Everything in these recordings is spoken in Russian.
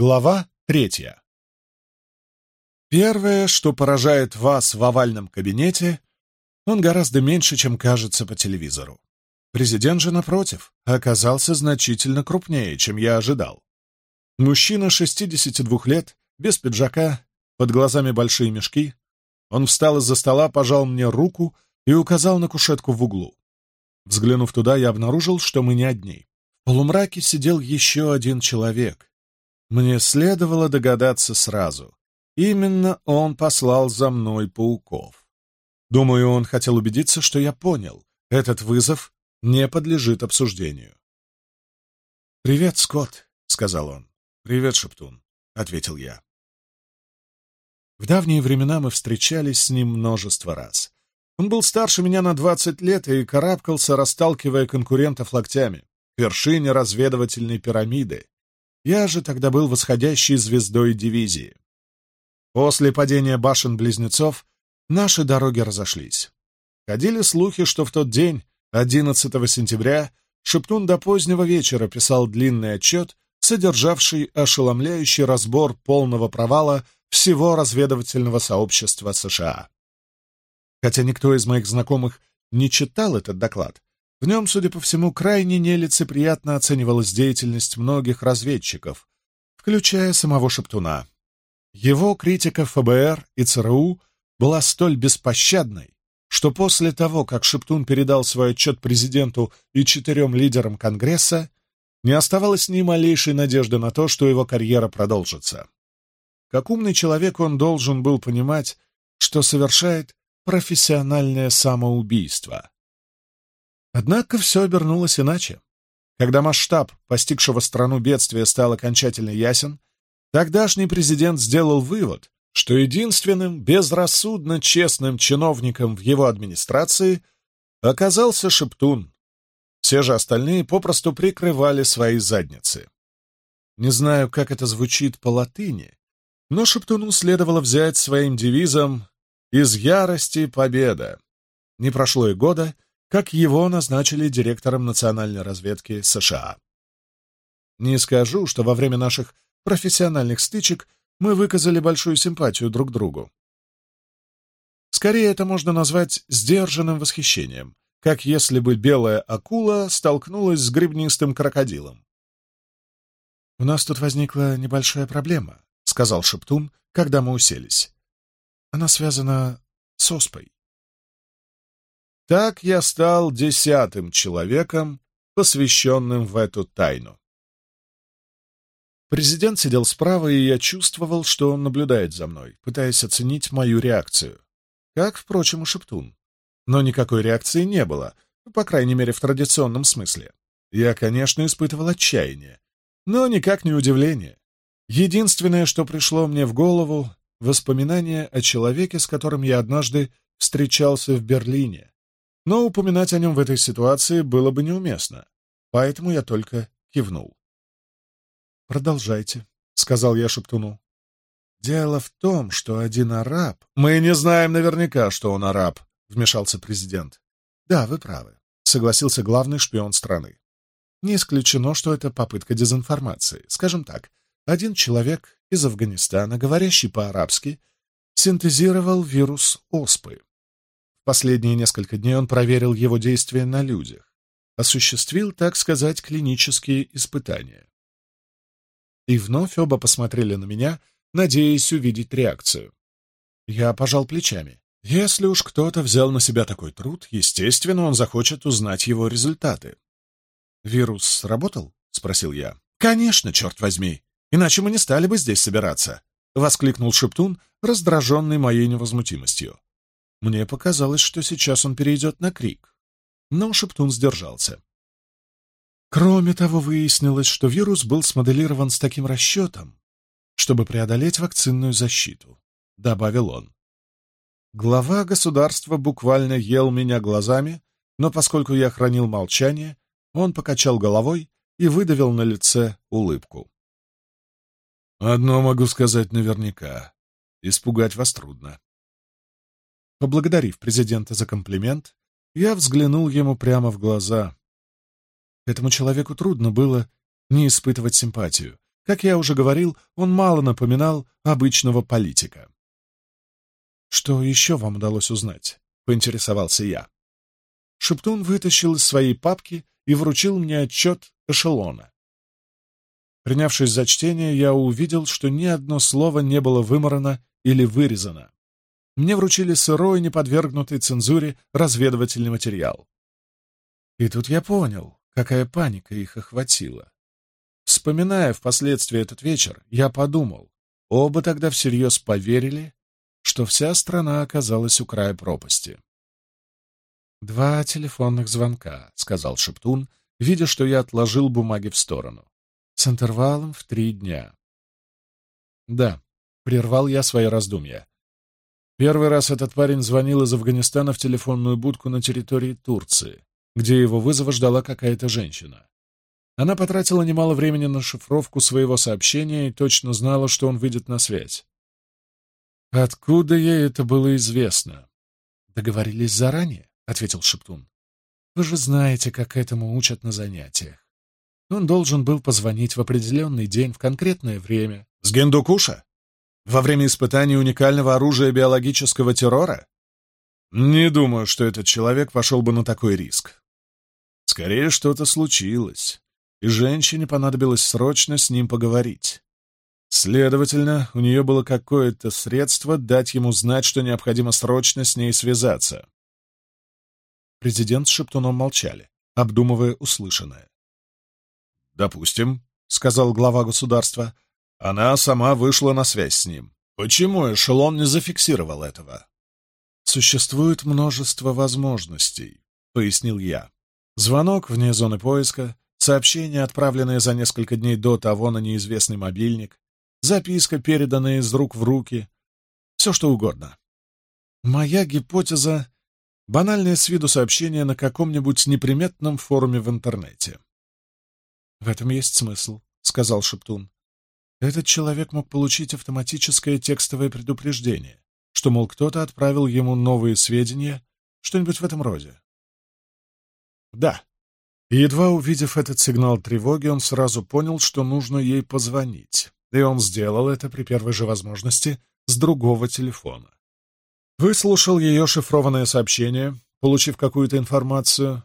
Глава третья. Первое, что поражает вас в овальном кабинете, он гораздо меньше, чем кажется по телевизору. Президент же, напротив, оказался значительно крупнее, чем я ожидал. Мужчина 62 лет, без пиджака, под глазами большие мешки. Он встал из-за стола, пожал мне руку и указал на кушетку в углу. Взглянув туда, я обнаружил, что мы не одни. В полумраке сидел еще один человек, мне следовало догадаться сразу. Именно он послал за мной пауков. Думаю, он хотел убедиться, что я понял. Этот вызов не подлежит обсуждению. «Привет, Скотт», — сказал он. «Привет, Шептун», — ответил я. В давние времена мы встречались с ним множество раз. Он был старше меня на двадцать лет и карабкался, расталкивая конкурентов логтями, к вершине разведывательной пирамиды, я же тогда был восходящей звездой дивизии. После падения башен близнецов наши дороги разошлись. Ходили слухи, что в тот день, 11 сентября, Шептун до позднего вечера писал длинный отчет, содержавший ошеломляющий разбор полного провала всего разведывательного сообщества США. Хотя никто из моих знакомых не читал этот доклад, в нем, судя по всему, крайне нелицеприятно оценивалась деятельность многих разведчиков, включая самого Шептуна. Его критика ФБР и ЦРУ была столь беспощадной, что после того, как Шептун передал свой отчет президенту и четырем лидерам Конгресса, не оставалось ни малейшей надежды на то, что его карьера продолжится. Как умный человек он должен был понимать, что совершает профессиональное самоубийство, Однако все обернулось иначе. Когда масштаб постигшего страну бедствия стал окончательно ясен, тогдашний президент сделал вывод, что единственным безрассудно честным чиновником в его администрации оказался Шептун. Все же остальные попросту прикрывали свои задницы. Не знаю, как это звучит по латыни, но Шептуну следовало взять своим девизом «Из ярости победа». Не прошло и года, как его назначили директором Национальной разведки США. Не скажу, что во время наших профессиональных стычек мы выказали большую симпатию друг другу. Скорее это можно назвать сдержанным восхищением, как если бы белая акула столкнулась с грибнистым крокодилом. «У нас тут возникла небольшая проблема», — сказал Шептун, когда мы уселись. «Она связана с оспой». Так я стал десятым человеком, посвященным в эту тайну. Президент сидел справа, и я чувствовал, что он наблюдает за мной, пытаясь оценить мою реакцию. Как, впрочем, и Шептун. Но никакой реакции не было, ну, по крайней мере, в традиционном смысле. Я, конечно, испытывал отчаяние, но никак не удивление. Единственное, что пришло мне в голову — воспоминание о человеке, с которым я однажды встречался в Берлине, но упоминать о нем в этой ситуации было бы неуместно, поэтому я только кивнул. «Продолжайте», — сказал я Шептуну. «Дело в том, что один араб...» «Мы не знаем наверняка, что он араб», — вмешался президент. «Да, вы правы», — согласился главный шпион страны. «Не исключено, что это попытка дезинформации. Скажем так, один человек из Афганистана, говорящий по-арабски, синтезировал вирус оспы. Последние несколько дней он проверил его действия на людях, осуществил, так сказать, клинические испытания. И вновь оба посмотрели на меня, надеясь увидеть реакцию. Я пожал плечами. Если уж кто-то взял на себя такой труд, естественно, он захочет узнать его результаты. «Вирус сработал?» — спросил я. «Конечно, черт возьми! Иначе мы не стали бы здесь собираться!» — воскликнул Шептун, раздраженный моей невозмутимостью. Мне показалось, что сейчас он перейдет на крик. Но Шептун сдержался. Кроме того, выяснилось, что вирус был смоделирован с таким расчетом, чтобы преодолеть вакцинную защиту, — добавил он. Глава государства буквально ел меня глазами, но поскольку я хранил молчание, он покачал головой и выдавил на лице улыбку. «Одно могу сказать наверняка. Испугать вас трудно. Поблагодарив президента за комплимент, я взглянул ему прямо в глаза. Этому человеку трудно было не испытывать симпатию. Как я уже говорил, он мало напоминал обычного политика. «Что еще вам удалось узнать?» — поинтересовался я. Шептун вытащил из своей папки и вручил мне отчет эшелона. Принявшись за чтение, я увидел, что ни одно слово не было выморано или вырезано мне вручили сырой, неподвергнутый цензуре разведывательный материал. И тут я понял, какая паника их охватила. Вспоминая впоследствии этот вечер, я подумал, оба тогда всерьез поверили, что вся страна оказалась у края пропасти. «Два телефонных звонка», — сказал Шептун, видя, что я отложил бумаги в сторону. «С интервалом в три дня». «Да», — прервал я свои раздумья. Первый раз этот парень звонил из Афганистана в телефонную будку на территории Турции, где его вызова ждала какая-то женщина. Она потратила немало времени на шифровку своего сообщения и точно знала, что он выйдет на связь. Откуда ей это было известно? Договорились заранее, ответил Шептун. Вы же знаете, как этому учат на занятиях. Он должен был позвонить в определенный день в конкретное время. С Гендукуша? во время испытания уникального оружия биологического террора? Не думаю, что этот человек пошел бы на такой риск. Скорее, что-то случилось, и женщине понадобилось срочно с ним поговорить. Следовательно, у нее было какое-то средство дать ему знать, что необходимо срочно с ней связаться. Президент с Шептуном молчали, обдумывая услышанное. «Допустим», — сказал глава государства, — она сама вышла на связь с ним. Почему эшелон не зафиксировал этого? «Существует множество возможностей», — пояснил я. Звонок вне зоны поиска, сообщение, отправленное за несколько дней до того на неизвестный мобильник, записка, переданная из рук в руки, все что угодно. Моя гипотеза — банальное с виду сообщение на каком-нибудь неприметном форуме в интернете. «В этом есть смысл», — сказал Шептун. Этот человек мог получить автоматическое текстовое предупреждение, что, мол, кто-то отправил ему новые сведения, что-нибудь в этом роде. Да. Едва увидев этот сигнал тревоги, он сразу понял, что нужно ей позвонить. И он сделал это при первой же возможности с другого телефона. Выслушал ее шифрованное сообщение, получив какую-то информацию.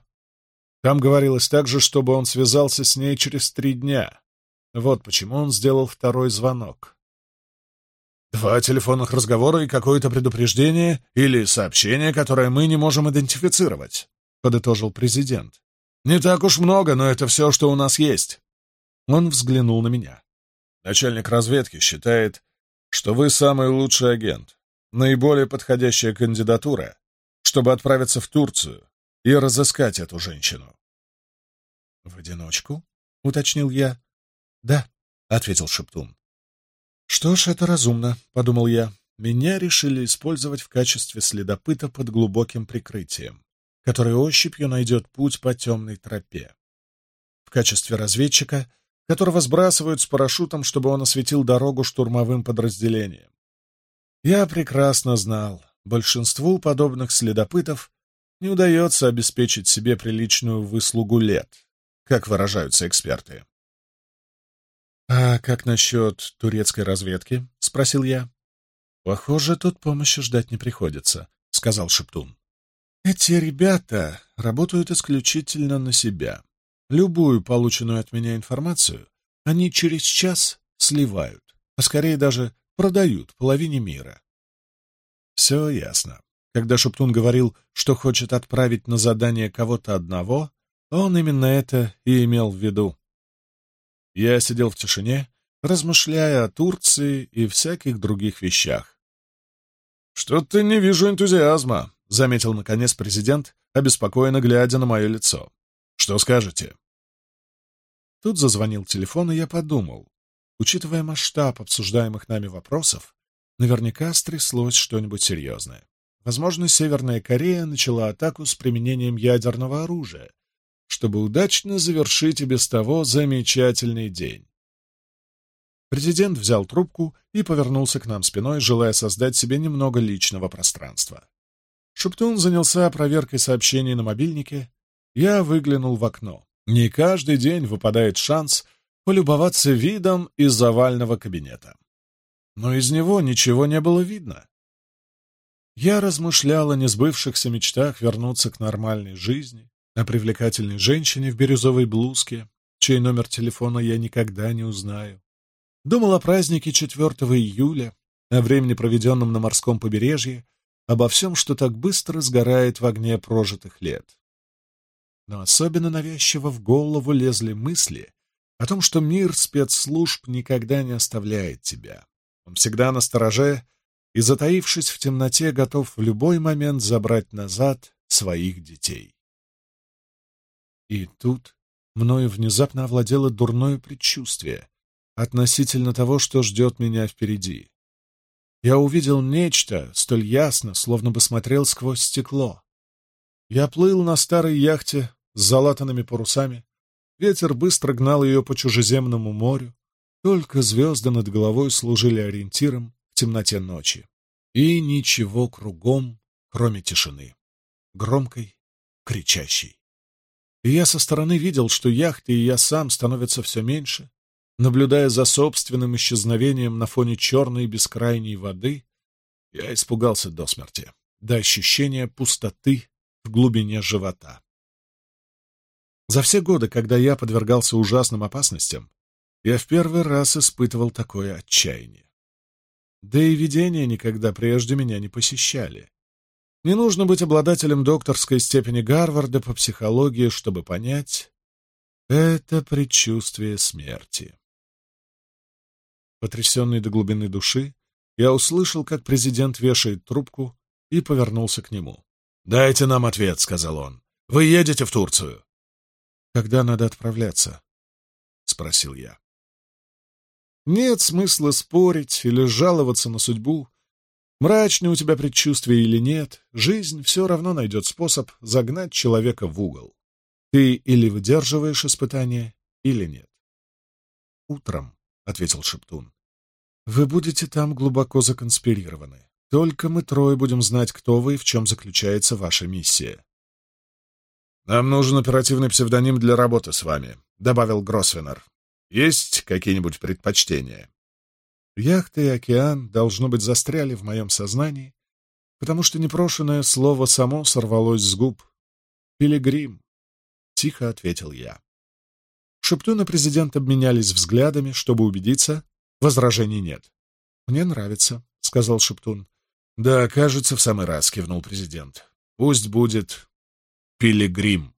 Там говорилось также, чтобы он связался с ней через три дня, вот почему он сделал второй звонок. Два телефонных разговора и какое-то предупреждение или сообщение, которое мы не можем идентифицировать, подытожил президент. Не так уж много, но это все, что у нас есть. Он взглянул на меня. Начальник разведки считает, что вы самый лучший агент, наиболее подходящая кандидатура, чтобы отправиться в Турцию и разыскать эту женщину. В одиночку, уточнил я. Да, ответил Шептун. Что ж, это разумно, подумал я. Меня решили использовать в качестве следопыта под глубоким прикрытием, который ощупью найдет путь по темной тропе. В качестве разведчика, которого сбрасывают с парашютом, чтобы он осветил дорогу штурмовым подразделениям. Я прекрасно знал, большинству подобных следопытов не удается обеспечить себе приличную выслугу лет, как выражаются эксперты. «А как насчет турецкой разведки?» — спросил я. «Похоже, тут помощи ждать не приходится», — сказал Шептун. «Эти ребята работают исключительно на себя. Любую полученную от меня информацию они через час сливают, а скорее даже продают половине мира». «Все ясно. Когда Шептун говорил, что хочет отправить на задание кого-то одного, он именно это и имел в виду. Я сидел в тишине, размышляя о Турции и всяких других вещах. «Что-то не вижу энтузиазма», — заметил, наконец, президент, обеспокоенно глядя на мое лицо. «Что скажете?» Тут зазвонил телефон, и я подумал. Учитывая масштаб обсуждаемых нами вопросов, наверняка стряслось что-нибудь серьезное. Возможно, Северная Корея начала атаку с применением ядерного оружия, чтобы удачно завершить и без того замечательный день. Президент взял трубку и повернулся к нам спиной, желая создать себе немного личного пространства. Шептун занялся проверкой сообщений на мобильнике. Я выглянул в окно. Не каждый день выпадает шанс полюбоваться видом из овального кабинета. Но из него ничего не было видно. Я размышлял о несбывшихся мечтах вернуться к нормальной жизни, о привлекательной женщине в бирюзовой блузке, чей номер телефона я никогда не узнаю. Думал о празднике 4 июля, о времени, проведенном на морском побережье, обо всем, что так быстро сгорает в огне прожитых лет. Но особенно навязчиво в голову лезли мысли о том, что мир спецслужб никогда не оставляет тебя. Он всегда на стороже и, затаившись в темноте, готов в любой момент забрать назад своих детей. И тут мною внезапно овладело дурное предчувствие относительно того, что ждет меня впереди. Я увидел нечто столь ясно, словно бы смотрел сквозь стекло. Я плыл на старой яхте с залатанными парусами. Ветер быстро гнал ее по чужеземному морю. Только звезды над головой служили ориентиром в темноте ночи. И ничего кругом, кроме тишины, громкой, кричащей. И я со стороны видел, что яхты и я сам становятся все меньше, наблюдая за собственным исчезновением на фоне черной бескрайней воды, я испугался до смерти, до ощущения пустоты в глубине живота. За все годы, когда я подвергался ужасным опасностям, я в первый раз испытывал такое отчаяние. Да и видения никогда прежде меня не посещали. Не нужно быть обладателем докторской степени Гарварда по психологии, чтобы понять, это предчувствие смерти. Потрясенный до глубины души, я услышал, как президент вешает трубку и повернулся к нему. «Дайте нам ответ», — сказал он. «Вы едете в Турцию?» «Когда надо отправляться?» — спросил я. Нет смысла спорить или жаловаться на судьбу. Мрачный у тебя предчувствие или нет, жизнь все равно найдет способ загнать человека в угол. Ты или выдерживаешь испытание, или нет. «Утром», — ответил Шептун, — «вы будете там глубоко законспирированы. Только мы трое будем знать, кто вы и в чем заключается ваша миссия». «Нам нужен оперативный псевдоним для работы с вами», — добавил Гроссвеннер. «Есть какие-нибудь предпочтения?» Яхта и океан должно быть застряли в моем сознании, потому что непрошенное слово само сорвалось с губ. «Пилигрим», — тихо ответил я. Шептун и президент обменялись взглядами, чтобы убедиться, возражений нет. «Мне нравится», — сказал Шептун. «Да, кажется, в самый раз», — кивнул президент. «Пусть будет пилигрим».